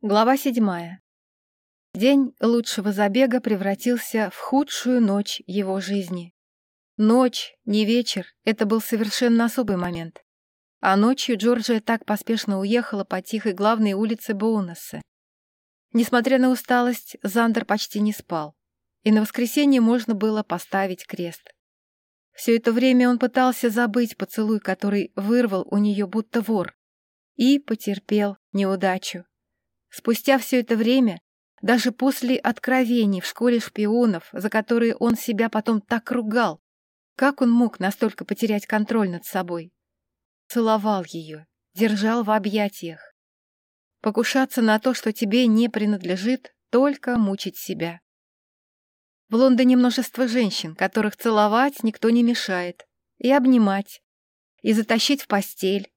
Глава седьмая. День лучшего забега превратился в худшую ночь его жизни. Ночь, не вечер, это был совершенно особый момент. А ночью Джорджия так поспешно уехала по тихой главной улице Боунесса. Несмотря на усталость, Зандер почти не спал, и на воскресенье можно было поставить крест. Все это время он пытался забыть поцелуй, который вырвал у нее будто вор, и потерпел неудачу. Спустя все это время, даже после откровений в школе шпионов, за которые он себя потом так ругал, как он мог настолько потерять контроль над собой? Целовал ее, держал в объятиях. Покушаться на то, что тебе не принадлежит, только мучить себя. В Лондоне множество женщин, которых целовать никто не мешает, и обнимать, и затащить в постель.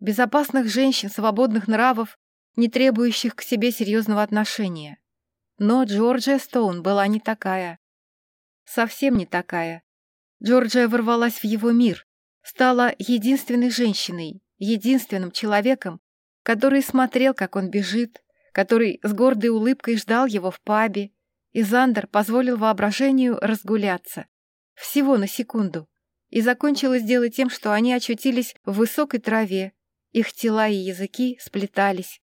Безопасных женщин, свободных нравов не требующих к себе серьезного отношения. Но Джорджия Стоун была не такая. Совсем не такая. Джорджия ворвалась в его мир, стала единственной женщиной, единственным человеком, который смотрел, как он бежит, который с гордой улыбкой ждал его в пабе, и Зандер позволил воображению разгуляться. Всего на секунду. И закончилось дело тем, что они очутились в высокой траве, их тела и языки сплетались.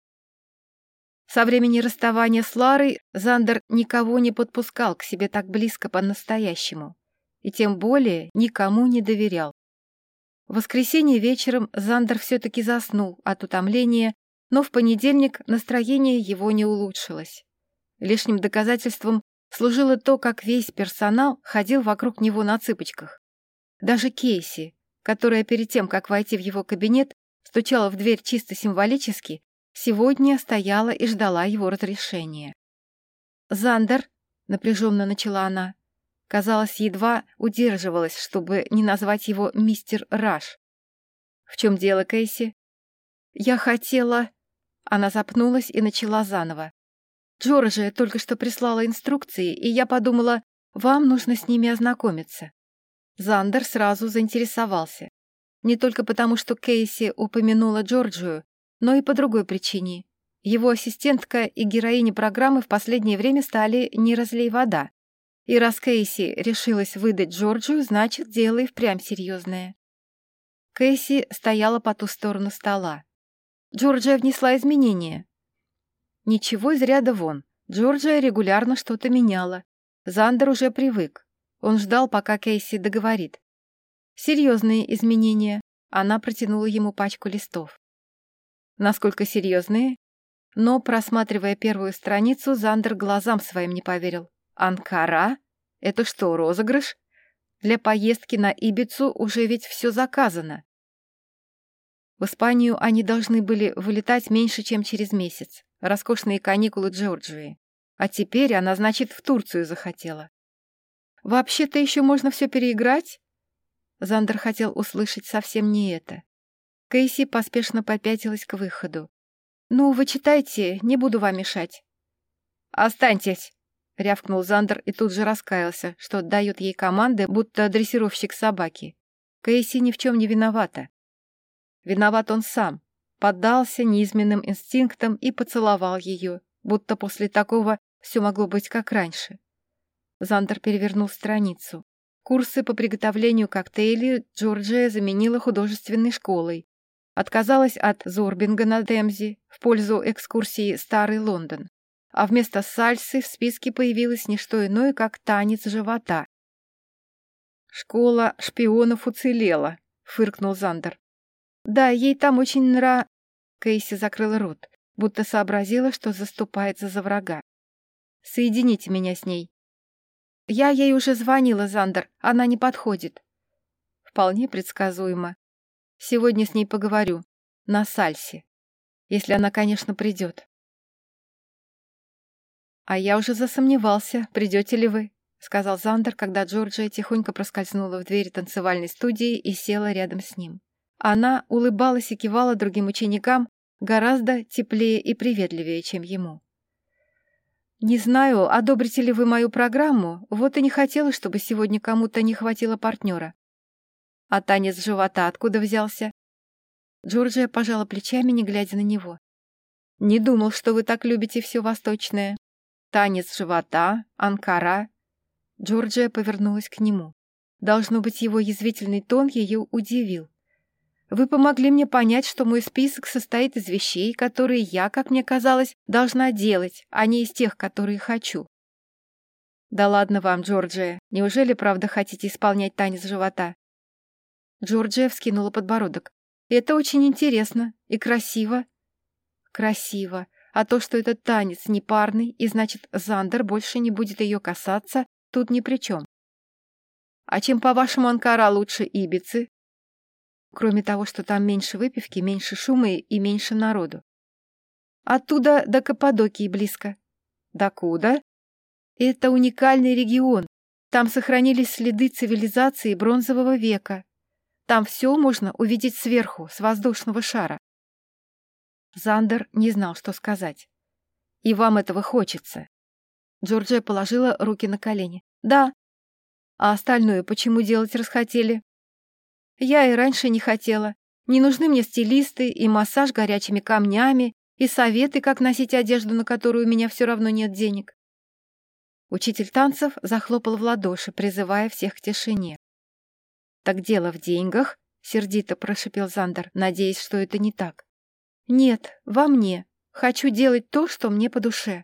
Со времени расставания с Ларой Зандер никого не подпускал к себе так близко по-настоящему. И тем более никому не доверял. В воскресенье вечером Зандер все-таки заснул от утомления, но в понедельник настроение его не улучшилось. Лишним доказательством служило то, как весь персонал ходил вокруг него на цыпочках. Даже Кейси, которая перед тем, как войти в его кабинет, стучала в дверь чисто символически, Сегодня стояла и ждала его разрешения. «Зандер», — напряженно начала она, казалось, едва удерживалась, чтобы не назвать его мистер Раш. «В чем дело, Кейси?» «Я хотела...» Она запнулась и начала заново. «Джорджия только что прислала инструкции, и я подумала, вам нужно с ними ознакомиться». Зандер сразу заинтересовался. Не только потому, что Кейси упомянула Джорджию, но и по другой причине. Его ассистентка и героиня программы в последнее время стали «не разлей вода». И раз Кейси решилась выдать Джорджию, значит, дело и впрямь серьезное. Кейси стояла по ту сторону стола. Джорджия внесла изменения. Ничего из ряда вон. Джорджия регулярно что-то меняла. Зандер уже привык. Он ждал, пока Кейси договорит. Серьезные изменения. Она протянула ему пачку листов. Насколько серьезные? Но, просматривая первую страницу, Зандер глазам своим не поверил. «Анкара? Это что, розыгрыш? Для поездки на Ибицу уже ведь все заказано». В Испанию они должны были вылетать меньше, чем через месяц. Роскошные каникулы Джорджии. А теперь она, значит, в Турцию захотела. «Вообще-то еще можно все переиграть?» Зандер хотел услышать совсем не это. Кейси поспешно попятилась к выходу. «Ну, вы читайте, не буду вам мешать». «Останьтесь!» — рявкнул Зандер и тут же раскаялся, что отдает ей команды, будто дрессировщик собаки. Кейси ни в чем не виновата. Виноват он сам. Поддался низменным инстинктам и поцеловал ее, будто после такого все могло быть как раньше. Зандер перевернул страницу. Курсы по приготовлению коктейлей Джорджия заменила художественной школой, отказалась от Зорбинга на Темзе в пользу экскурсии «Старый Лондон», а вместо сальсы в списке появилось не что иное, как танец живота. «Школа шпионов уцелела», — фыркнул Зандер. «Да, ей там очень нра...» Кейси закрыла рот, будто сообразила, что заступается за врага. «Соедините меня с ней». «Я ей уже звонила, Зандер, она не подходит». Вполне предсказуемо. Сегодня с ней поговорю. На сальсе. Если она, конечно, придет. А я уже засомневался, придете ли вы, сказал Зандер, когда Джорджия тихонько проскользнула в дверь танцевальной студии и села рядом с ним. Она улыбалась и кивала другим ученикам гораздо теплее и приветливее, чем ему. «Не знаю, одобрите ли вы мою программу, вот и не хотела, чтобы сегодня кому-то не хватило партнера. А танец живота откуда взялся? Джорджия пожала плечами, не глядя на него. Не думал, что вы так любите все восточное. Танец живота, анкара. Джорджия повернулась к нему. Должно быть, его язвительный тон ее удивил. Вы помогли мне понять, что мой список состоит из вещей, которые я, как мне казалось, должна делать, а не из тех, которые хочу. Да ладно вам, Джорджия. Неужели правда хотите исполнять танец живота? Джорджия вскинула подбородок. Это очень интересно и красиво. Красиво. А то, что этот танец непарный, и значит, Зандер больше не будет ее касаться, тут ни при чем. А чем, по-вашему, Анкара лучше Ибицы? Кроме того, что там меньше выпивки, меньше шума и меньше народу. Оттуда до Каппадокии близко. Докуда? Это уникальный регион. Там сохранились следы цивилизации бронзового века. Там все можно увидеть сверху, с воздушного шара. Зандер не знал, что сказать. «И вам этого хочется?» Джорджия положила руки на колени. «Да». «А остальное почему делать расхотели?» Я и раньше не хотела. Не нужны мне стилисты и массаж горячими камнями, и советы, как носить одежду, на которую у меня все равно нет денег. Учитель танцев захлопал в ладоши, призывая всех к тишине. «Так дело в деньгах?» — сердито прошипел Зандер, надеясь, что это не так. «Нет, во мне. Хочу делать то, что мне по душе».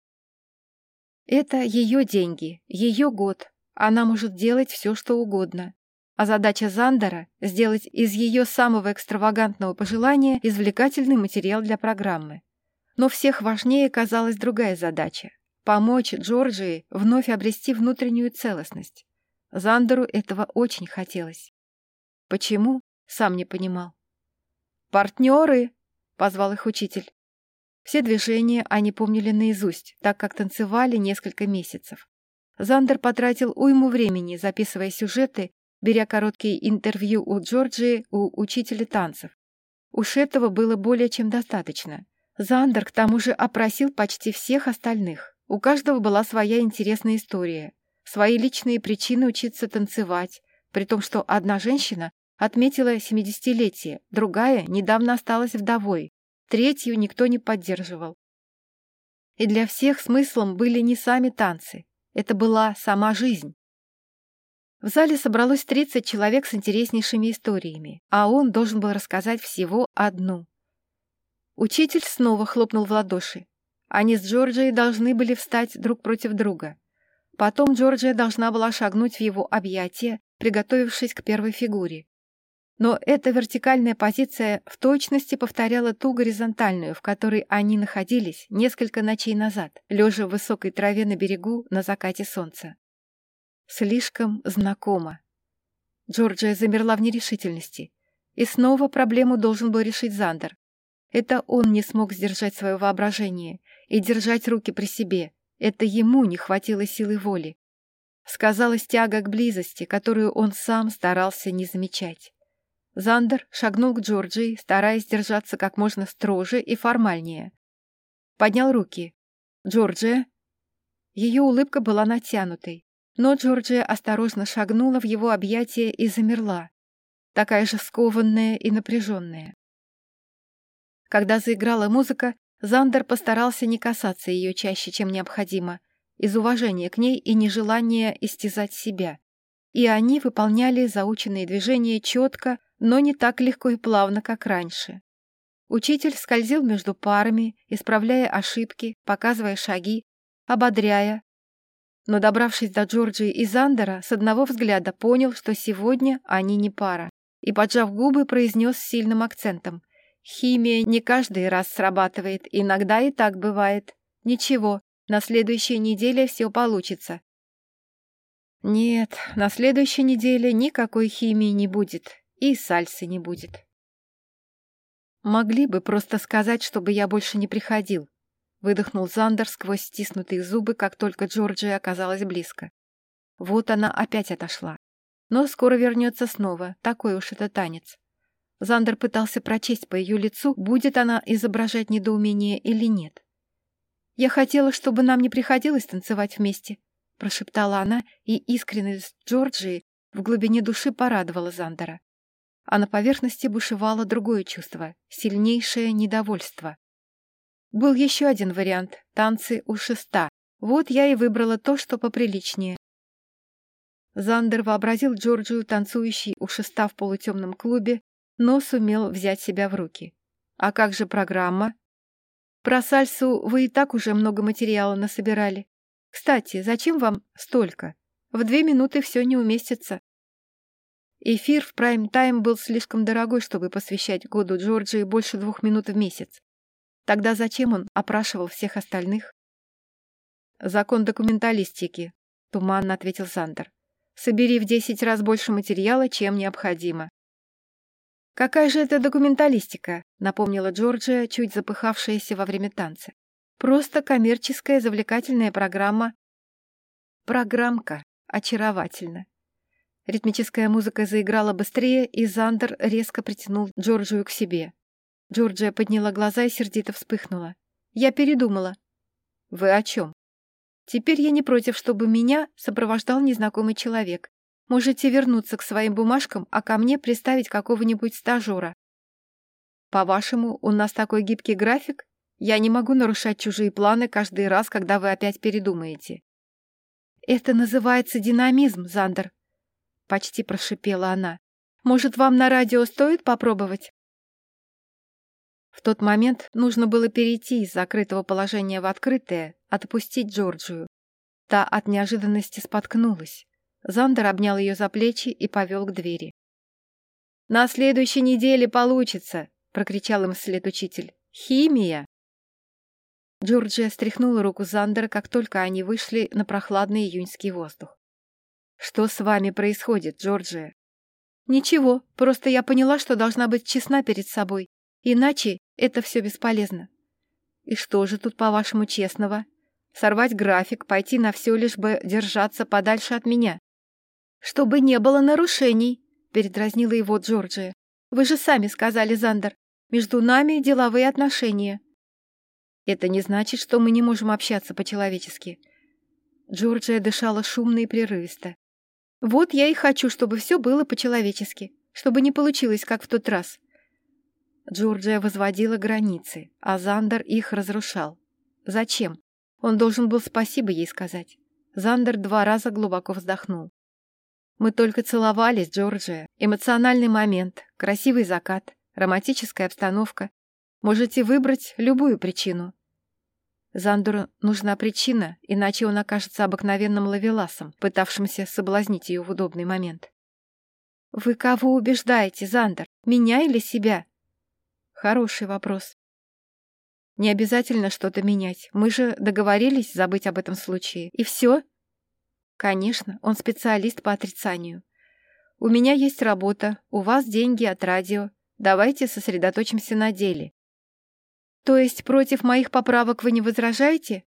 Это ее деньги, ее год. Она может делать все, что угодно. А задача Зандера — сделать из ее самого экстравагантного пожелания извлекательный материал для программы. Но всех важнее казалась другая задача — помочь Джорджии вновь обрести внутреннюю целостность. Зандеру этого очень хотелось. Почему? Сам не понимал. «Партнеры!» — позвал их учитель. Все движения они помнили наизусть, так как танцевали несколько месяцев. Зандер потратил уйму времени, записывая сюжеты беря короткие интервью у Джорджии, у учителя танцев. Уж этого было более чем достаточно. Зандер к тому же опросил почти всех остальных. У каждого была своя интересная история, свои личные причины учиться танцевать, при том, что одна женщина отметила 70-летие, другая недавно осталась вдовой, третью никто не поддерживал. И для всех смыслом были не сами танцы, это была сама жизнь. В зале собралось 30 человек с интереснейшими историями, а он должен был рассказать всего одну. Учитель снова хлопнул в ладоши. Они с Джорджией должны были встать друг против друга. Потом Джорджия должна была шагнуть в его объятия, приготовившись к первой фигуре. Но эта вертикальная позиция в точности повторяла ту горизонтальную, в которой они находились несколько ночей назад, лежа в высокой траве на берегу на закате солнца. Слишком знакомо. Джорджия замерла в нерешительности. И снова проблему должен был решить Зандер. Это он не смог сдержать свое воображение и держать руки при себе. Это ему не хватило силы воли. Сказалась тяга к близости, которую он сам старался не замечать. Зандер шагнул к Джорджии, стараясь держаться как можно строже и формальнее. Поднял руки. «Джорджия?» Ее улыбка была натянутой, но Джорджия осторожно шагнула в его объятия и замерла, такая же скованная и напряженная. Когда заиграла музыка, Зандер постарался не касаться ее чаще, чем необходимо, из уважения к ней и нежелания истязать себя. И они выполняли заученные движения четко, но не так легко и плавно, как раньше. Учитель скользил между парами, исправляя ошибки, показывая шаги, ободряя, но, добравшись до Джорджии и Зандера, с одного взгляда понял, что сегодня они не пара, и, поджав губы, произнес с сильным акцентом. «Химия не каждый раз срабатывает, иногда и так бывает. Ничего, на следующей неделе все получится». «Нет, на следующей неделе никакой химии не будет, и сальсы не будет». «Могли бы просто сказать, чтобы я больше не приходил», выдохнул Зандер сквозь стиснутые зубы, как только Джорджия оказалась близко. Вот она опять отошла. Но скоро вернется снова, такой уж это танец. Зандер пытался прочесть по ее лицу, будет она изображать недоумение или нет. «Я хотела, чтобы нам не приходилось танцевать вместе», — прошептала она, и искренность Джорджии в глубине души порадовала Зандера. А на поверхности бушевало другое чувство — сильнейшее недовольство. Был еще один вариант — танцы у шеста. Вот я и выбрала то, что поприличнее. Зандер вообразил Джорджию танцующей у шеста в полутемном клубе, но сумел взять себя в руки. А как же программа? Про сальсу вы и так уже много материала насобирали. Кстати, зачем вам столько? В две минуты все не уместится. Эфир в прайм-тайм был слишком дорогой, чтобы посвящать году Джорджии больше двух минут в месяц. Тогда зачем он опрашивал всех остальных? «Закон документалистики», — туманно ответил Сандер. «Собери в десять раз больше материала, чем необходимо». «Какая же это документалистика?» — напомнила Джорджия, чуть запыхавшаяся во время танца. «Просто коммерческая завлекательная программа». «Программка. Очаровательно». Ритмическая музыка заиграла быстрее, и Зандер резко притянул Джорджию к себе. Джорджия подняла глаза и сердито вспыхнула. «Я передумала». «Вы о чем?» «Теперь я не против, чтобы меня сопровождал незнакомый человек. Можете вернуться к своим бумажкам, а ко мне приставить какого-нибудь стажера». «По-вашему, у нас такой гибкий график? Я не могу нарушать чужие планы каждый раз, когда вы опять передумаете». «Это называется динамизм, Зандер», — почти прошипела она. «Может, вам на радио стоит попробовать?» В тот момент нужно было перейти из закрытого положения в открытое, отпустить Джорджию. Та от неожиданности споткнулась. Зандер обнял ее за плечи и повел к двери. «На следующей неделе получится!» — прокричал им вслед учитель. «Химия!» Джорджия стряхнула руку Зандера, как только они вышли на прохладный июньский воздух. «Что с вами происходит, Джорджия?» «Ничего, просто я поняла, что должна быть честна перед собой. Иначе это все бесполезно. И что же тут, по-вашему, честного? Сорвать график, пойти на все, лишь бы держаться подальше от меня. Чтобы не было нарушений, передразнила его Джорджия. Вы же сами сказали, Зандер, между нами деловые отношения. Это не значит, что мы не можем общаться по-человечески. Джорджия дышала шумно и прерывисто. Вот я и хочу, чтобы все было по-человечески, чтобы не получилось, как в тот раз. Джорджия возводила границы, а Зандер их разрушал. Зачем? Он должен был спасибо ей сказать. Зандер два раза глубоко вздохнул. Мы только целовались, Джорджия. Эмоциональный момент, красивый закат, романтическая обстановка. Можете выбрать любую причину. Зандеру нужна причина, иначе он окажется обыкновенным лавеласом, пытавшимся соблазнить ее в удобный момент. «Вы кого убеждаете, Зандер? Меня или себя?» Хороший вопрос. Не обязательно что-то менять. Мы же договорились забыть об этом случае. И все? Конечно, он специалист по отрицанию. У меня есть работа, у вас деньги от радио. Давайте сосредоточимся на деле. То есть против моих поправок вы не возражаете?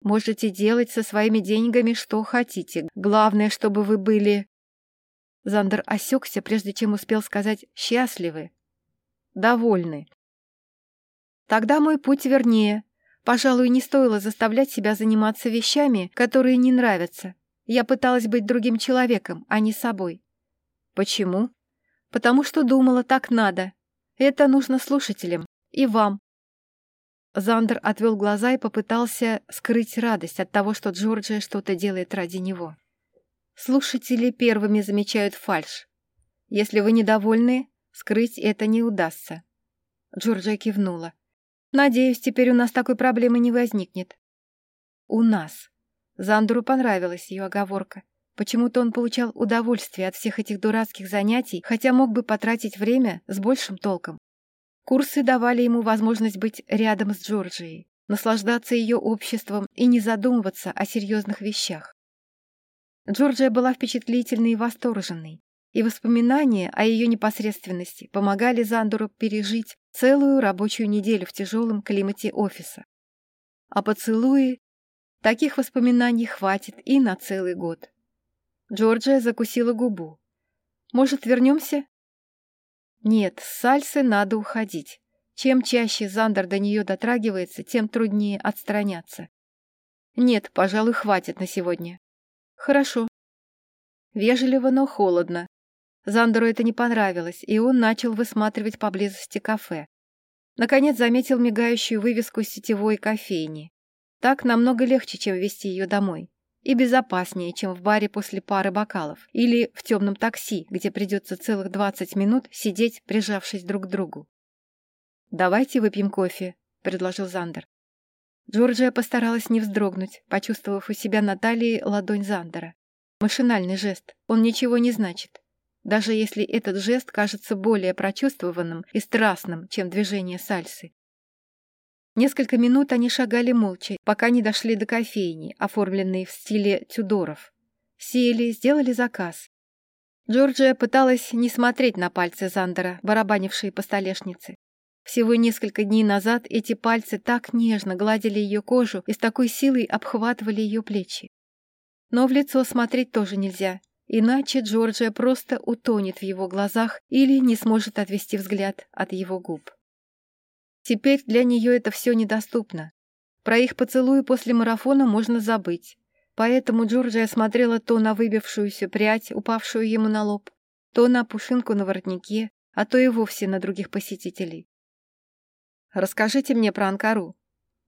Можете делать со своими деньгами что хотите. Главное, чтобы вы были... Зандер осекся, прежде чем успел сказать «счастливы» довольны. Тогда мой путь вернее. Пожалуй, не стоило заставлять себя заниматься вещами, которые не нравятся. Я пыталась быть другим человеком, а не собой. Почему? Потому что думала, так надо. Это нужно слушателям. И вам. Зандер отвел глаза и попытался скрыть радость от того, что Джорджия что-то делает ради него. Слушатели первыми замечают фальшь. Если вы недовольны, Скрыть это не удастся. Джорджия кивнула. Надеюсь, теперь у нас такой проблемы не возникнет. У нас. Зандеру понравилась ее оговорка. Почему-то он получал удовольствие от всех этих дурацких занятий, хотя мог бы потратить время с большим толком. Курсы давали ему возможность быть рядом с Джорджией, наслаждаться ее обществом и не задумываться о серьезных вещах. Джорджия была впечатлительной и восторженной и воспоминания о ее непосредственности помогали Зандуру пережить целую рабочую неделю в тяжелом климате офиса. А поцелуи... Таких воспоминаний хватит и на целый год. Джорджия закусила губу. «Может, вернемся?» «Нет, с Сальсы надо уходить. Чем чаще Зандер до нее дотрагивается, тем труднее отстраняться. Нет, пожалуй, хватит на сегодня. Хорошо. Вежливо, но холодно. Зандеру это не понравилось, и он начал высматривать поблизости кафе. Наконец заметил мигающую вывеску сетевой кофейни. Так намного легче, чем вести ее домой. И безопаснее, чем в баре после пары бокалов. Или в темном такси, где придется целых 20 минут сидеть, прижавшись друг к другу. «Давайте выпьем кофе», — предложил Зандер. Джорджия постаралась не вздрогнуть, почувствовав у себя на талии ладонь Зандера. Машинальный жест, он ничего не значит. Даже если этот жест кажется более прочувствованным и страстным, чем движение сальсы. Несколько минут они шагали молча, пока не дошли до кофейни, оформленной в стиле Тюдоров. Сели, сделали заказ. Джорджия пыталась не смотреть на пальцы Зандера, барабанившие по столешнице. Всего несколько дней назад эти пальцы так нежно гладили ее кожу и с такой силой обхватывали ее плечи. Но в лицо смотреть тоже нельзя, иначе Джорджия просто утонет в его глазах или не сможет отвести взгляд от его губ. Теперь для нее это все недоступно. Про их поцелуи после марафона можно забыть. Поэтому Джорджия смотрела то на выбившуюся прядь, упавшую ему на лоб, то на пушинку на воротнике, а то и вовсе на других посетителей. Расскажите мне про Анкару».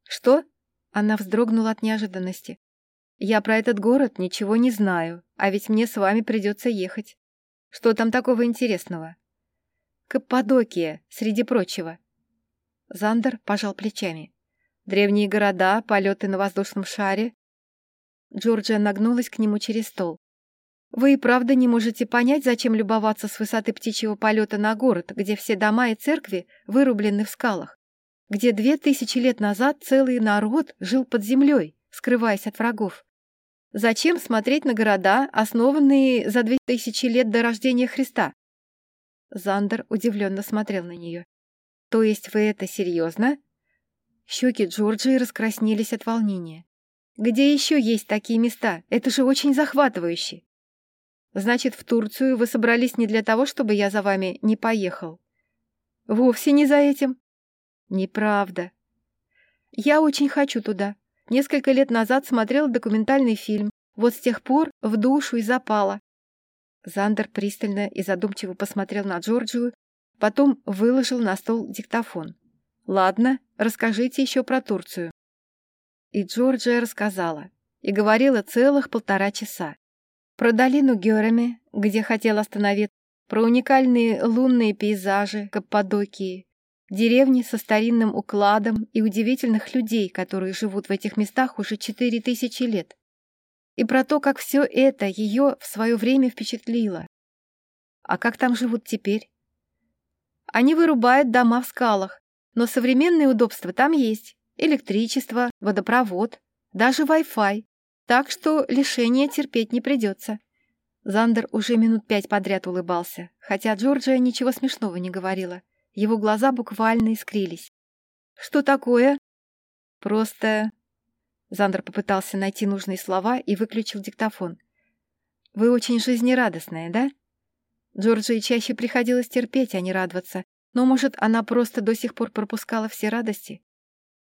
«Что?» Она вздрогнула от неожиданности. «Я про этот город ничего не знаю, а ведь мне с вами придется ехать. Что там такого интересного?» «Каппадокия, среди прочего». Зандер пожал плечами. «Древние города, полеты на воздушном шаре». Джорджия нагнулась к нему через стол. «Вы и правда не можете понять, зачем любоваться с высоты птичьего полета на город, где все дома и церкви вырублены в скалах? где две тысячи лет назад целый народ жил под землей, скрываясь от врагов. Зачем смотреть на города, основанные за две тысячи лет до рождения Христа? Зандер удивленно смотрел на нее. «То есть вы это серьезно?» Щеки Джорджии раскраснелись от волнения. «Где еще есть такие места? Это же очень захватывающе!» «Значит, в Турцию вы собрались не для того, чтобы я за вами не поехал?» «Вовсе не за этим. Неправда. Я очень хочу туда. Несколько лет назад смотрела документальный фильм. Вот с тех пор в душу и запала. Зандер пристально и задумчиво посмотрел на Джорджию, потом выложил на стол диктофон. «Ладно, расскажите еще про Турцию». И Джорджия рассказала. И говорила целых полтора часа. Про долину Герами, где хотел остановиться, про уникальные лунные пейзажи Каппадокии, Деревни со старинным укладом и удивительных людей, которые живут в этих местах уже четыре тысячи лет. И про то, как все это ее в свое время впечатлило. А как там живут теперь? Они вырубают дома в скалах, но современные удобства там есть. Электричество, водопровод, даже Wi-Fi. Так что лишения терпеть не придется. Зандер уже минут пять подряд улыбался, хотя Джорджия ничего смешного не говорила. Его глаза буквально искрились. «Что такое?» «Просто...» Зандер попытался найти нужные слова и выключил диктофон. «Вы очень жизнерадостная, да?» Джорджии чаще приходилось терпеть, а не радоваться. Но, может, она просто до сих пор пропускала все радости?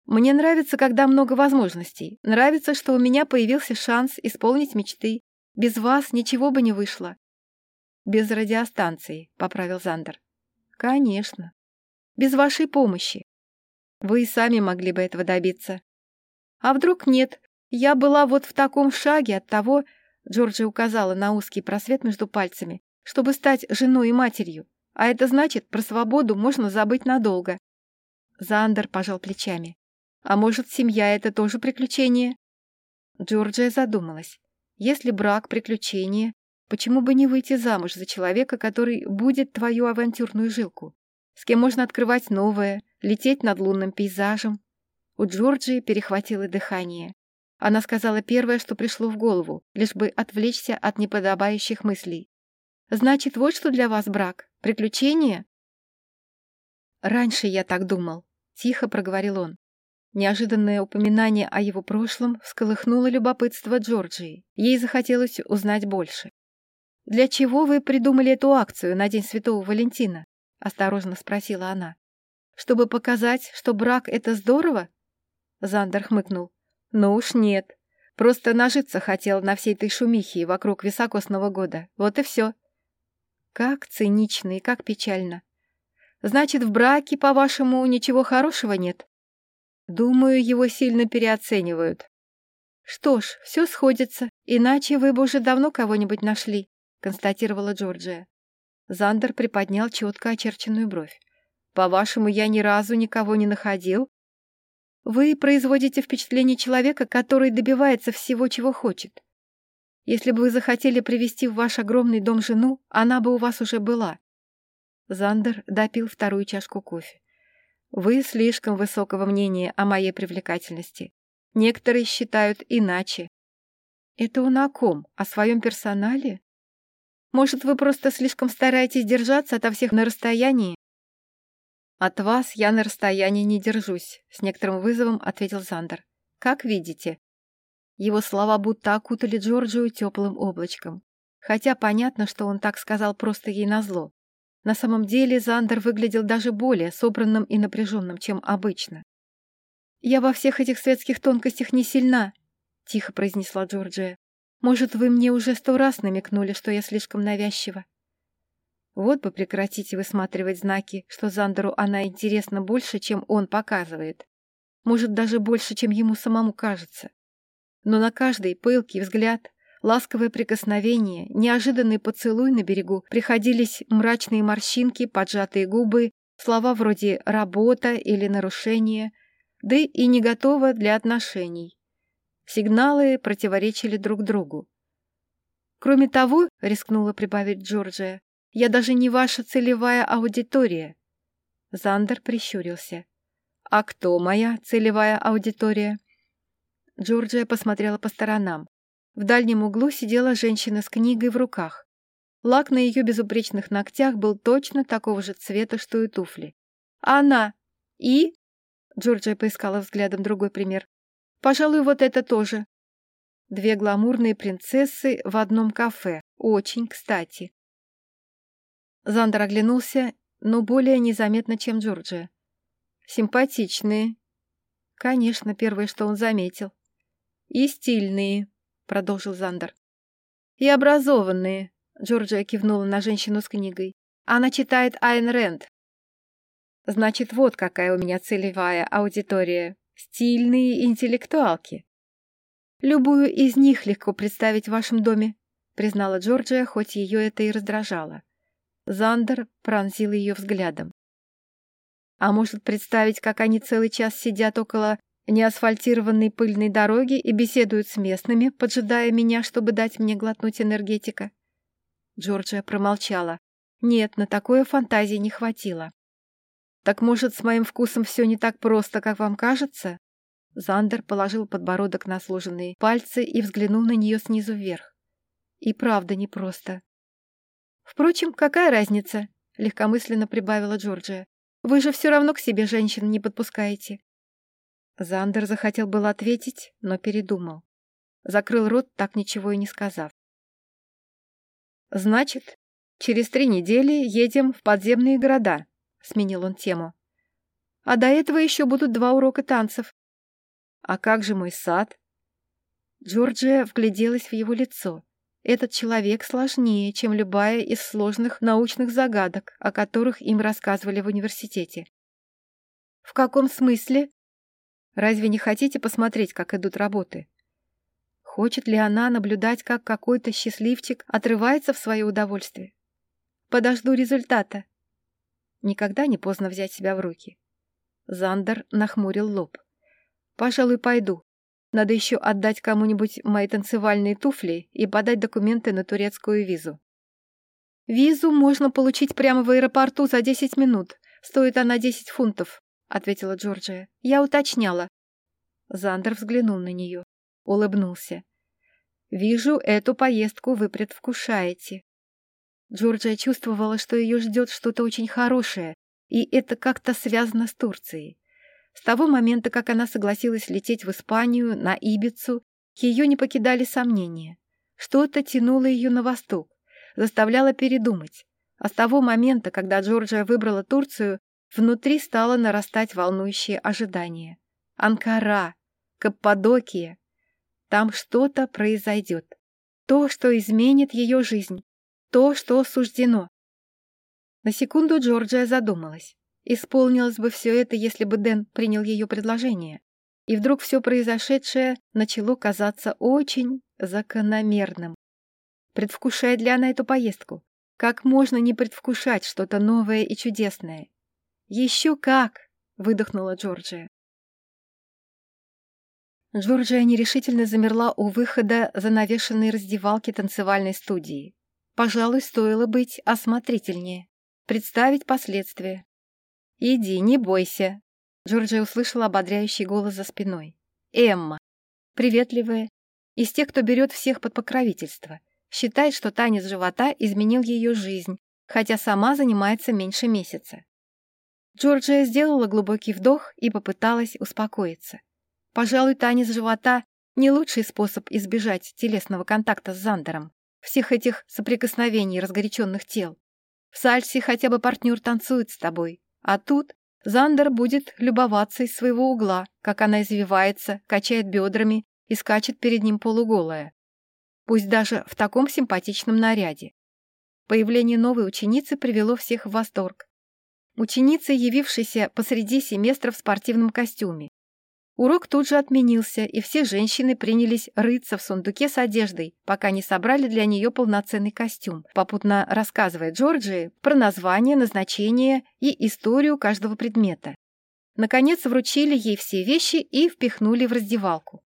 Мне нравится, когда много возможностей. Нравится, что у меня появился шанс исполнить мечты. Без вас ничего бы не вышло. Без радиостанции, поправил Зандер. Конечно без вашей помощи. Вы и сами могли бы этого добиться. А вдруг нет? Я была вот в таком шаге от того, Джорджи указала на узкий просвет между пальцами, чтобы стать женой и матерью. А это значит, про свободу можно забыть надолго. Зандер пожал плечами. А может, семья — это тоже приключение? Джорджия задумалась. Если брак — приключение, почему бы не выйти замуж за человека, который будет твою авантюрную жилку? С кем можно открывать новое, лететь над лунным пейзажем. У Джорджии перехватило дыхание. Она сказала первое, что пришло в голову, лишь бы отвлечься от неподобающих мыслей. «Значит, вот что для вас брак? Приключение?» «Раньше я так думал», — тихо проговорил он. Неожиданное упоминание о его прошлом всколыхнуло любопытство Джорджии. Ей захотелось узнать больше. «Для чего вы придумали эту акцию на День Святого Валентина?» — осторожно спросила она. «Чтобы показать, что брак — это здорово?» Зандер хмыкнул. «Ну уж нет. Просто нажиться хотел на всей этой шумихе вокруг високосного года. Вот и все». Как цинично и как печально. Значит, в браке, по-вашему, ничего хорошего нет? Думаю, его сильно переоценивают. Что ж, все сходится, иначе вы бы уже давно кого-нибудь нашли, констатировала Джорджия. Зандер приподнял четко очерченную бровь. По-вашему, я ни разу никого не находил? Вы производите впечатление человека, который добивается всего, чего хочет. Если бы вы захотели привести в ваш огромный дом жену, она бы у вас уже была. Зандер допил вторую чашку кофе. «Вы слишком высокого мнения о моей привлекательности. Некоторые считают иначе». «Это он о ком? О своем персонале? Может, вы просто слишком стараетесь держаться ото всех на расстоянии?» «От вас я на расстоянии не держусь», — с некоторым вызовом ответил Зандер. «Как видите». Его слова будто окутали Джорджию теплым облачком. Хотя понятно, что он так сказал просто ей назло. На самом деле Зандер выглядел даже более собранным и напряженным, чем обычно. «Я во всех этих светских тонкостях не сильна», — тихо произнесла Джорджия. «Может, вы мне уже сто раз намекнули, что я слишком навязчива?» Вот бы прекратите высматривать знаки, что Зандеру она интересна больше, чем он показывает. Может, даже больше, чем ему самому кажется. Но на каждый пылкий взгляд, ласковое прикосновение, неожиданный поцелуй на берегу приходились мрачные морщинки, поджатые губы, слова вроде «работа» или «нарушение», да и не готова для отношений. Сигналы противоречили друг другу. «Кроме того», — рискнула прибавить Джорджия, «я даже не ваша целевая аудитория». Зандер прищурился. «А кто моя целевая аудитория?» Джорджия посмотрела по сторонам. В дальнем углу сидела женщина с книгой в руках. Лак на ее безупречных ногтях был точно такого же цвета, что и туфли. «А она? И?» Джорджия поискала взглядом другой пример. «Пожалуй, вот это тоже». Две гламурные принцессы в одном кафе. Очень кстати. Зандер оглянулся, но более незаметно, чем Джорджия. «Симпатичные». Конечно, первое, что он заметил. «И стильные», продолжил Зандер. «И образованные», — Джорджия кивнула на женщину с книгой. «Она читает Айн Рэнд». «Значит, вот какая у меня целевая аудитория. Стильные интеллектуалки». «Любую из них легко представить в вашем доме», — признала Джорджия, хоть ее это и раздражало. Зандер пронзил ее взглядом. «А может представить, как они целый час сидят около неасфальтированной пыльной дороги и беседуют с местными, поджидая меня, чтобы дать мне глотнуть энергетика. Джорджия промолчала. Нет, на такое фантазии не хватило. Так может, с моим вкусом все не так просто, как вам кажется? Зандер положил подбородок на сложенные пальцы и взглянул на нее снизу вверх. И правда непросто. Впрочем, какая разница? Легкомысленно прибавила Джорджия. Вы же все равно к себе женщин не подпускаете. Зандер захотел был ответить, но передумал. Закрыл рот, так ничего и не сказав. «Значит, через три недели едем в подземные города», — сменил он тему. «А до этого еще будут два урока танцев». «А как же мой сад?» Джорджия вгляделась в его лицо. Этот человек сложнее, чем любая из сложных научных загадок, о которых им рассказывали в университете. «В каком смысле?» Разве не хотите посмотреть, как идут работы? Хочет ли она наблюдать, как какой-то счастливчик отрывается в свое удовольствие? Подожду результата. Никогда не поздно взять себя в руки. Зандер нахмурил лоб. Пожалуй, пойду. Надо еще отдать кому-нибудь мои танцевальные туфли и подать документы на турецкую визу. Визу можно получить прямо в аэропорту за 10 минут. Стоит она 10 фунтов. — ответила Джорджия. «Я уточняла». Зандер взглянул на нее, улыбнулся. «Вижу, эту поездку вы предвкушаете». Джорджия чувствовала, что ее ждет что-то очень хорошее, и это как-то связано с Турцией. С того момента, как она согласилась лететь в Испанию, на Ибицу, ее не покидали сомнения. Что-то тянуло ее на восток, заставляло передумать. А с того момента, когда Джорджия выбрала Турцию, Внутри стало нарастать волнующее ожидание. Анкара, Каппадокия. Там что-то произойдет. То, что изменит ее жизнь. То, что суждено. На секунду Джорджия задумалась. Исполнилось бы все это, если бы Дэн принял ее предложение. И вдруг все произошедшее начало казаться очень закономерным. Предвкушает ли она эту поездку? Как можно не предвкушать что-то новое и чудесное? «Еще как!» — выдохнула Джорджия. Джорджия нерешительно замерла у выхода за навешенной раздевалки танцевальной студии. Пожалуй, стоило быть осмотрительнее, представить последствия. «Иди, не бойся», — Джорджия услышала ободряющий голос за спиной. «Эмма, приветливая, из тех, кто берет всех под покровительство, считает, что танец живота изменил ее жизнь, хотя сама занимается меньше месяца. Джорджия сделала глубокий вдох и попыталась успокоиться. Пожалуй, танец живота — не лучший способ избежать телесного контакта с Зандером, всех этих соприкосновений разгоряченных тел. В сальсе хотя бы партнер танцует с тобой, а тут Зандер будет любоваться из своего угла, как она извивается, качает бедрами и скачет перед ним полуголая. Пусть даже в таком симпатичном наряде. Появление новой ученицы привело всех в восторг. Ученица, явившаяся посреди семестра в спортивном костюме. Урок тут же отменился, и все женщины принялись рыться в сундуке с одеждой, пока не собрали для нее полноценный костюм, попутно рассказывая Джорджии про название, назначение и историю каждого предмета. Наконец вручили ей все вещи и впихнули в раздевалку.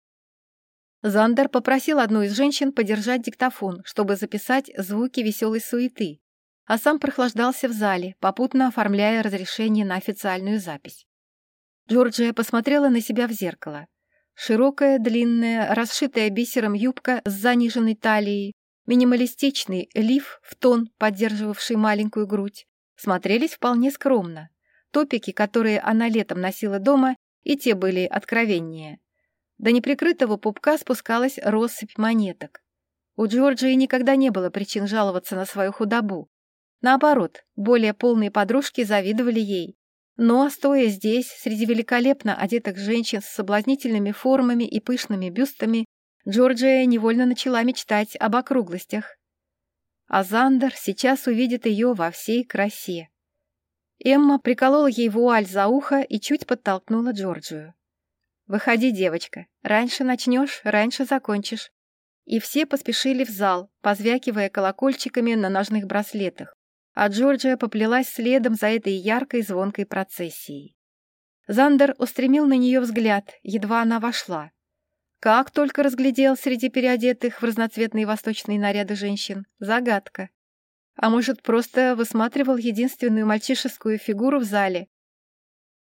Зандер попросил одну из женщин подержать диктофон, чтобы записать звуки веселой суеты, а сам прохлаждался в зале, попутно оформляя разрешение на официальную запись. Джорджия посмотрела на себя в зеркало. Широкая, длинная, расшитая бисером юбка с заниженной талией, минималистичный лиф в тон, поддерживавший маленькую грудь, смотрелись вполне скромно. Топики, которые она летом носила дома, и те были откровеннее. До неприкрытого пупка спускалась россыпь монеток. У Джорджии никогда не было причин жаловаться на свою худобу. Наоборот, более полные подружки завидовали ей. Но, стоя здесь, среди великолепно одетых женщин с соблазнительными формами и пышными бюстами, Джорджия невольно начала мечтать об округлостях. А Зандер сейчас увидит ее во всей красе. Эмма приколола ей вуаль за ухо и чуть подтолкнула Джорджию. «Выходи, девочка. Раньше начнешь, раньше закончишь». И все поспешили в зал, позвякивая колокольчиками на ножных браслетах а Джорджия поплелась следом за этой яркой звонкой процессией. Зандер устремил на нее взгляд, едва она вошла. Как только разглядел среди переодетых в разноцветные восточные наряды женщин, загадка. А может, просто высматривал единственную мальчишескую фигуру в зале?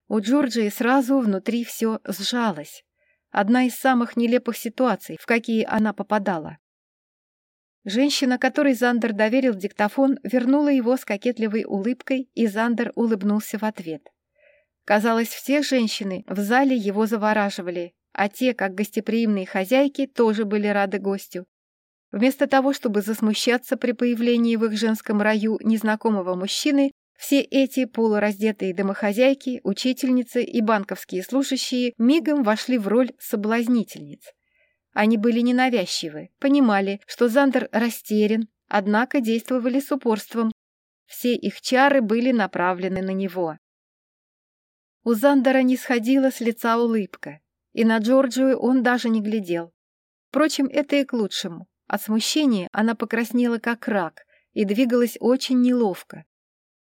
У Джорджии сразу внутри все сжалось. Одна из самых нелепых ситуаций, в какие она попадала. Женщина, которой Зандер доверил диктофон, вернула его с кокетливой улыбкой, и Зандер улыбнулся в ответ. Казалось, все женщины в зале его завораживали, а те, как гостеприимные хозяйки, тоже были рады гостю. Вместо того, чтобы засмущаться при появлении в их женском раю незнакомого мужчины, все эти полураздетые домохозяйки, учительницы и банковские служащие мигом вошли в роль соблазнительниц. Они были ненавязчивы, понимали, что Зандер растерян, однако действовали с упорством. Все их чары были направлены на него. У Зандера не сходила с лица улыбка, и на Джорджию он даже не глядел. Впрочем, это и к лучшему. От смущения она покраснела как рак и двигалась очень неловко.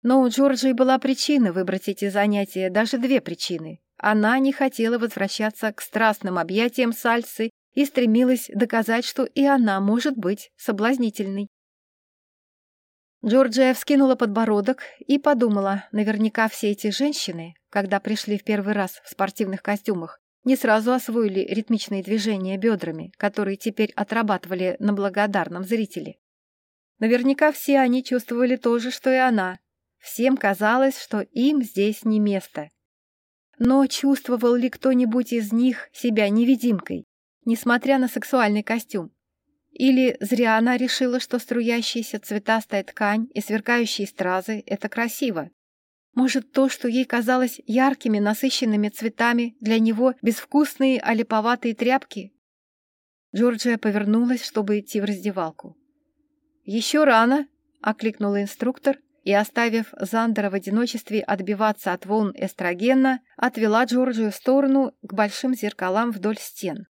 Но у Джорджии была причина выбрать эти занятия, даже две причины. Она не хотела возвращаться к страстным объятиям сальсы и стремилась доказать, что и она может быть соблазнительной. Джорджия вскинула подбородок и подумала, наверняка все эти женщины, когда пришли в первый раз в спортивных костюмах, не сразу освоили ритмичные движения бедрами, которые теперь отрабатывали на благодарном зрителе. Наверняка все они чувствовали то же, что и она. Всем казалось, что им здесь не место. Но чувствовал ли кто-нибудь из них себя невидимкой? Несмотря на сексуальный костюм. Или зря она решила, что струящаяся цветастая ткань и сверкающие стразы — это красиво. Может, то, что ей казалось яркими, насыщенными цветами, для него безвкусные, олиповатые тряпки? Джорджия повернулась, чтобы идти в раздевалку. «Еще рано!» — окликнула инструктор, и, оставив Зандера в одиночестве отбиваться от волн эстрогена, отвела Джорджию в сторону к большим зеркалам вдоль стен.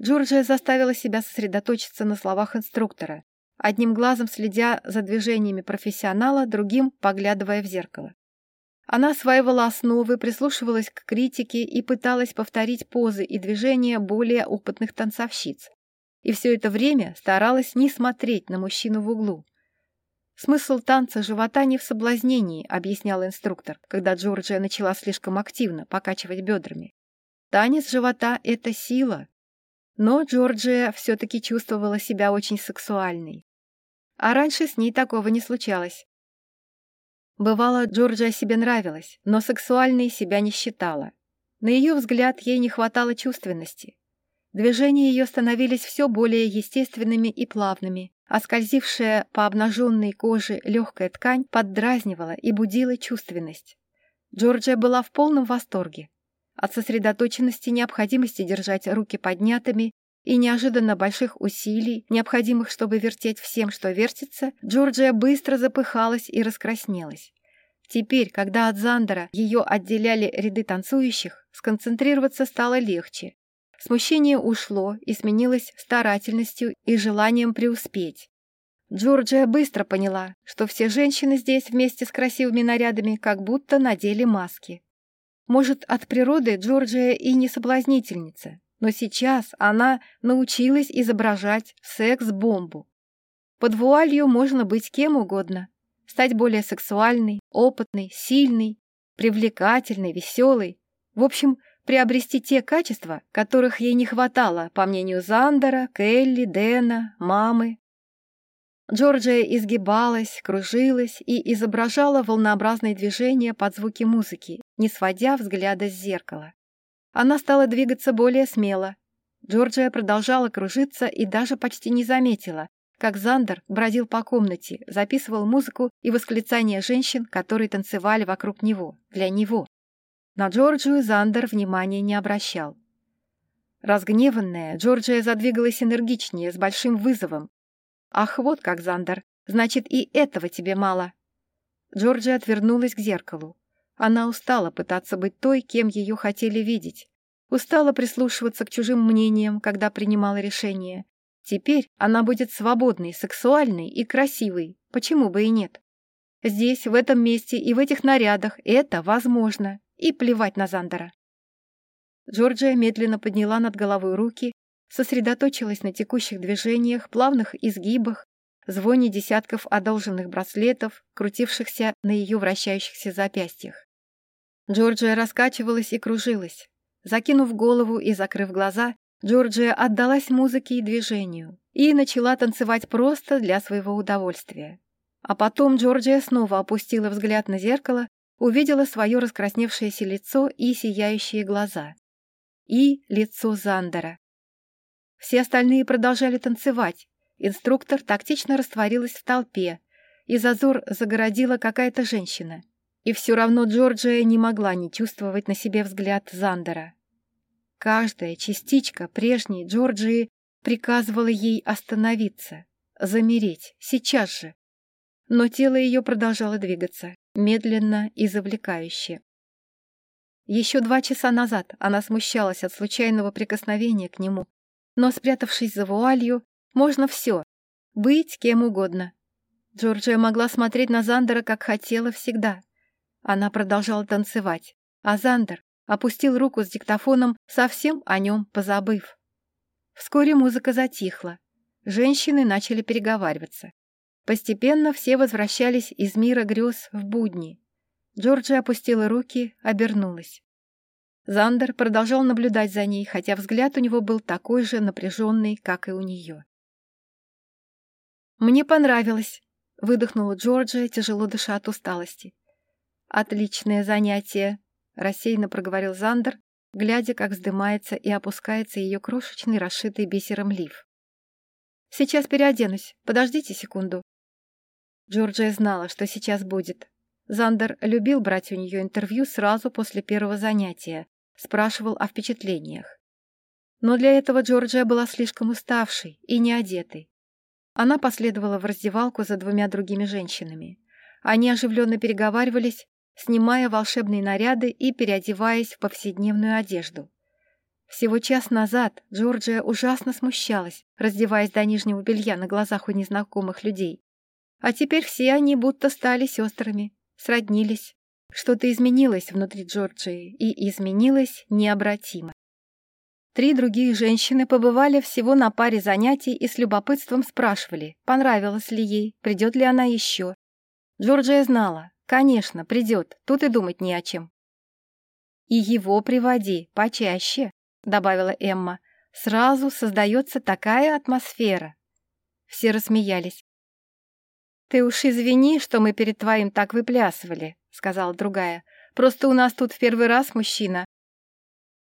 Джорджия заставила себя сосредоточиться на словах инструктора, одним глазом следя за движениями профессионала, другим поглядывая в зеркало. Она осваивала основы, прислушивалась к критике и пыталась повторить позы и движения более опытных танцовщиц. И все это время старалась не смотреть на мужчину в углу. «Смысл танца живота не в соблазнении», — объяснял инструктор, когда Джорджия начала слишком активно покачивать бедрами. «Танец живота — это сила». Но Джорджия все-таки чувствовала себя очень сексуальной. А раньше с ней такого не случалось. Бывало, Джорджия себе нравилась, но сексуальной себя не считала. На ее взгляд, ей не хватало чувственности. Движения ее становились все более естественными и плавными, а скользившая по обнаженной коже легкая ткань поддразнивала и будила чувственность. Джорджия была в полном восторге. От сосредоточенности необходимости держать руки поднятыми и неожиданно больших усилий, необходимых, чтобы вертеть всем, что вертится, Джорджия быстро запыхалась и раскраснелась. Теперь, когда от Зандера ее отделяли ряды танцующих, сконцентрироваться стало легче. Смущение ушло и сменилось старательностью и желанием преуспеть. Джорджия быстро поняла, что все женщины здесь вместе с красивыми нарядами как будто надели маски. Может, от природы Джорджия и не соблазнительница, но сейчас она научилась изображать секс-бомбу. Под вуалью можно быть кем угодно. Стать более сексуальной, опытной, сильной, привлекательной, веселой. В общем, приобрести те качества, которых ей не хватало, по мнению Зандера, Келли, Дэна, мамы. Джорджия изгибалась, кружилась и изображала волнообразные движения под звуки музыки, не сводя взгляда с зеркала. Она стала двигаться более смело. Джорджия продолжала кружиться и даже почти не заметила, как Зандер бродил по комнате, записывал музыку и восклицания женщин, которые танцевали вокруг него, для него. На Джорджию Зандер внимания не обращал. Разгневанная, Джорджия задвигалась энергичнее, с большим вызовом. «Ах, вот как, Зандер, значит, и этого тебе мало!» Джорджия отвернулась к зеркалу. Она устала пытаться быть той, кем ее хотели видеть. Устала прислушиваться к чужим мнениям, когда принимала решение. Теперь она будет свободной, сексуальной и красивой. Почему бы и нет? Здесь, в этом месте и в этих нарядах это возможно. И плевать на Зандера. Джорджия медленно подняла над головой руки, сосредоточилась на текущих движениях, плавных изгибах, звоне десятков одолженных браслетов, крутившихся на ее вращающихся запястьях. Джорджия раскачивалась и кружилась. Закинув голову и закрыв глаза, Джорджия отдалась музыке и движению и начала танцевать просто для своего удовольствия. А потом Джорджия снова опустила взгляд на зеркало, увидела свое раскрасневшееся лицо и сияющие глаза. И лицо Зандера. Все остальные продолжали танцевать. Инструктор тактично растворилась в толпе, и зазор загородила какая-то женщина. И все равно Джорджия не могла не чувствовать на себе взгляд Зандера. Каждая частичка прежней Джорджии приказывала ей остановиться, замереть, сейчас же. Но тело ее продолжало двигаться, медленно и завлекающе. Еще два часа назад она смущалась от случайного прикосновения к нему, но, спрятавшись за вуалью, можно все, быть кем угодно. Джорджия могла смотреть на Зандера, как хотела всегда, она продолжала танцевать, а Зандер опустил руку с диктофоном, совсем о нем позабыв. Вскоре музыка затихла. Женщины начали переговариваться. Постепенно все возвращались из мира грез в будни. Джорджи опустила руки, обернулась. Зандер продолжал наблюдать за ней, хотя взгляд у него был такой же напряженный, как и у нее. «Мне понравилось», — выдохнула Джорджия, тяжело дыша от усталости. «Отличное занятие», — рассеянно проговорил Зандер, глядя, как вздымается и опускается ее крошечный, расшитый бисером лиф. «Сейчас переоденусь. Подождите секунду». Джорджия знала, что сейчас будет. Зандер любил брать у нее интервью сразу после первого занятия, спрашивал о впечатлениях. Но для этого Джорджия была слишком уставшей и не одетой. Она последовала в раздевалку за двумя другими женщинами. Они оживленно переговаривались, снимая волшебные наряды и переодеваясь в повседневную одежду. Всего час назад Джорджия ужасно смущалась, раздеваясь до нижнего белья на глазах у незнакомых людей. А теперь все они будто стали сестрами, сроднились. Что-то изменилось внутри Джорджии, и изменилось необратимо. Три другие женщины побывали всего на паре занятий и с любопытством спрашивали, понравилось ли ей, придет ли она еще. Джорджия знала, конечно, придет, тут и думать не о чем. «И его приводи почаще», — добавила Эмма. «Сразу создается такая атмосфера». Все рассмеялись. «Ты уж извини, что мы перед твоим так выплясывали», — сказала другая. «Просто у нас тут в первый раз мужчина».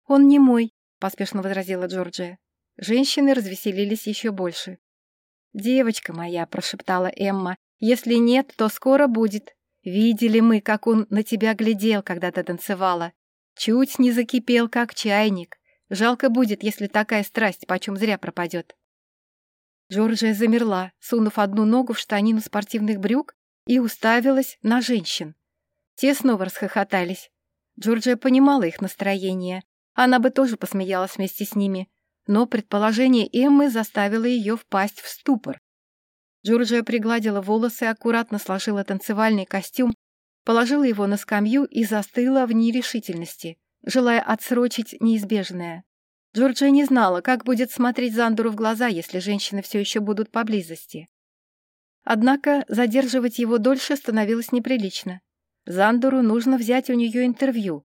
«Он не мой», — поспешно возразила Джорджия. Женщины развеселились еще больше. «Девочка моя», — прошептала Эмма, — «если нет, то скоро будет. Видели мы, как он на тебя глядел, когда ты танцевала. Чуть не закипел, как чайник. Жалко будет, если такая страсть почем зря пропадет». Джорджия замерла, сунув одну ногу в штанину спортивных брюк и уставилась на женщин. Те снова расхохотались. Джорджия понимала их настроение. Она бы тоже посмеялась вместе с ними, но предположение Эммы заставило ее впасть в ступор. Джорджия пригладила волосы, аккуратно сложила танцевальный костюм, положила его на скамью и застыла в нерешительности, желая отсрочить неизбежное. Джорджия не знала, как будет смотреть Зандуру в глаза, если женщины все еще будут поблизости. Однако задерживать его дольше становилось неприлично. Зандуру нужно взять у нее интервью.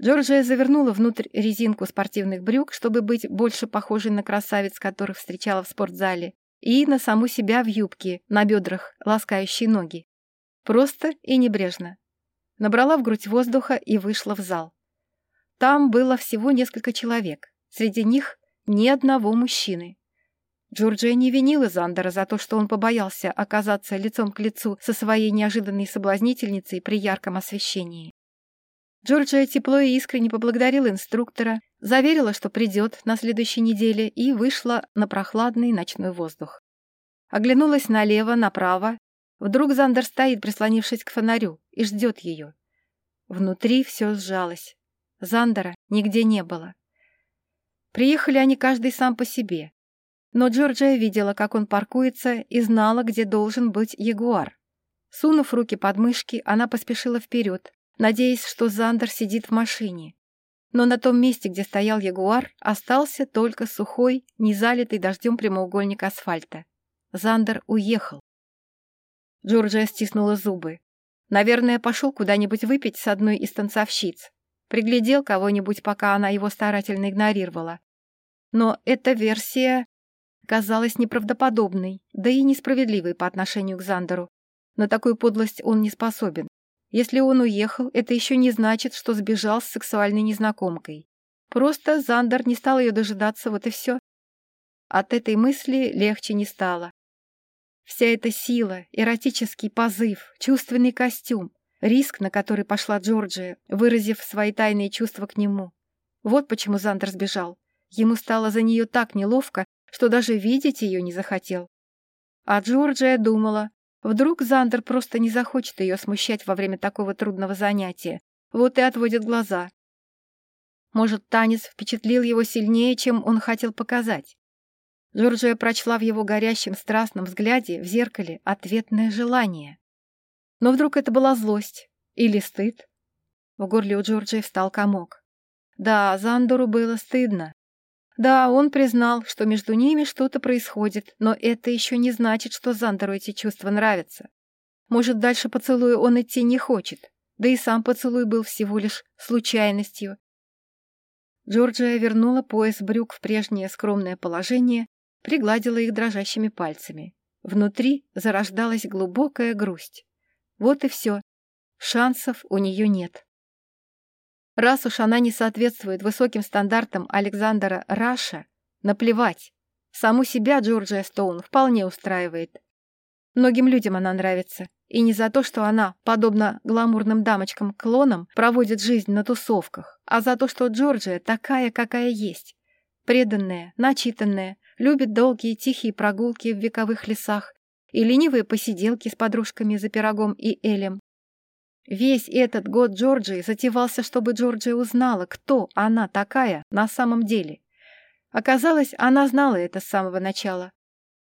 Джорджия завернула внутрь резинку спортивных брюк, чтобы быть больше похожей на красавиц, которых встречала в спортзале, и на саму себя в юбке, на бедрах, ласкающей ноги. Просто и небрежно. Набрала в грудь воздуха и вышла в зал. Там было всего несколько человек. Среди них ни одного мужчины. Джорджия не винила Зандера за то, что он побоялся оказаться лицом к лицу со своей неожиданной соблазнительницей при ярком освещении. Джорджия тепло и искренне поблагодарила инструктора, заверила, что придет на следующей неделе и вышла на прохладный ночной воздух. Оглянулась налево, направо. Вдруг Зандер стоит, прислонившись к фонарю, и ждет ее. Внутри все сжалось. Зандера нигде не было. Приехали они каждый сам по себе. Но Джорджия видела, как он паркуется, и знала, где должен быть ягуар. Сунув руки под мышки, она поспешила вперед, надеясь, что Зандер сидит в машине. Но на том месте, где стоял ягуар, остался только сухой, незалитый дождем прямоугольник асфальта. Зандер уехал. Джорджия стиснула зубы. Наверное, пошел куда-нибудь выпить с одной из танцовщиц. Приглядел кого-нибудь, пока она его старательно игнорировала. Но эта версия казалась неправдоподобной, да и несправедливой по отношению к Зандеру. На такую подлость он не способен. Если он уехал, это еще не значит, что сбежал с сексуальной незнакомкой. Просто Зандер не стал ее дожидаться, вот и все. От этой мысли легче не стало. Вся эта сила, эротический позыв, чувственный костюм, риск, на который пошла Джорджия, выразив свои тайные чувства к нему. Вот почему Зандер сбежал. Ему стало за нее так неловко, что даже видеть ее не захотел. А Джорджия думала, вдруг Зандер просто не захочет ее смущать во время такого трудного занятия, вот и отводит глаза. Может, танец впечатлил его сильнее, чем он хотел показать. Джорджия прочла в его горящем страстном взгляде в зеркале ответное желание. Но вдруг это была злость или стыд? В горле у Джорджии встал комок. Да, Зандору было стыдно. Да, он признал, что между ними что-то происходит, но это еще не значит, что Зандеру эти чувства нравятся. Может, дальше поцелуя он идти не хочет, да и сам поцелуй был всего лишь случайностью. Джорджия вернула пояс брюк в прежнее скромное положение, пригладила их дрожащими пальцами. Внутри зарождалась глубокая грусть. Вот и все. Шансов у нее нет. Раз уж она не соответствует высоким стандартам Александра Раша, наплевать. Саму себя Джорджия Стоун вполне устраивает. Многим людям она нравится. И не за то, что она, подобно гламурным дамочкам-клонам, проводит жизнь на тусовках, а за то, что Джорджия такая, какая есть. Преданная, начитанная, любит долгие тихие прогулки в вековых лесах и ленивые посиделки с подружками за пирогом и Элем. Весь этот год Джорджии затевался, чтобы Джорджия узнала, кто она такая на самом деле. Оказалось, она знала это с самого начала.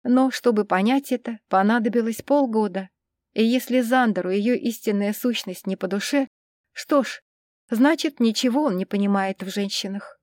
Но, чтобы понять это, понадобилось полгода. И если Зандеру ее истинная сущность не по душе, что ж, значит, ничего он не понимает в женщинах.